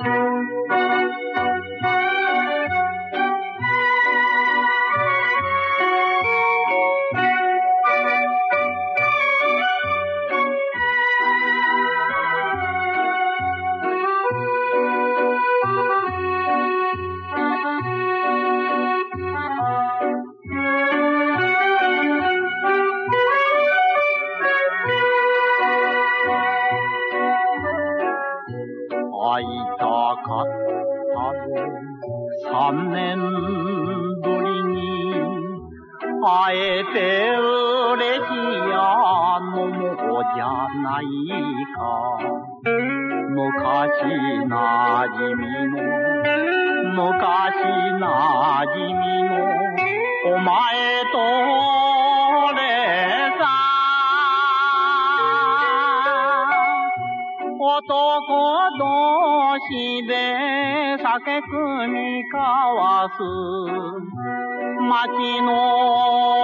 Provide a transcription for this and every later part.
Thank you. 三年ぶりに会えて嬉しやのもじゃないか。昔なじみの昔なじみのお前と男同士で酒組み交わす。街の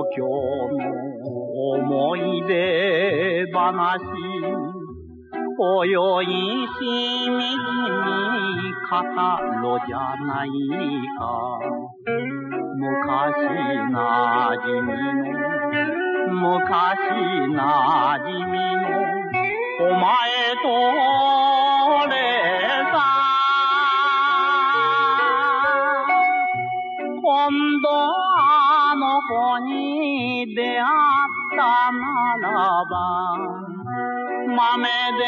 故郷の思い出話泳いしみじみ語ろじゃないか昔なじみの昔なじみのお前とに出会ったならば豆で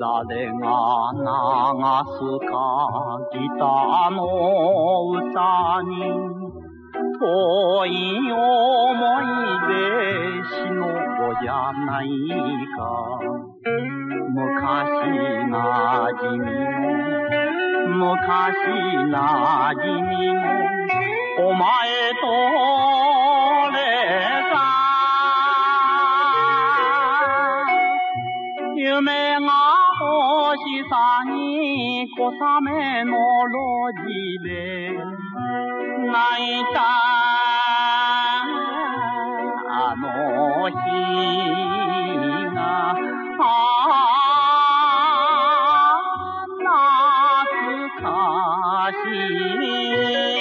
誰が流すかギターの歌に遠い思い出しの子じゃないか。昔なじみの昔なじみのお前とに小雨の路地で泣いたあの日があ懐かしい。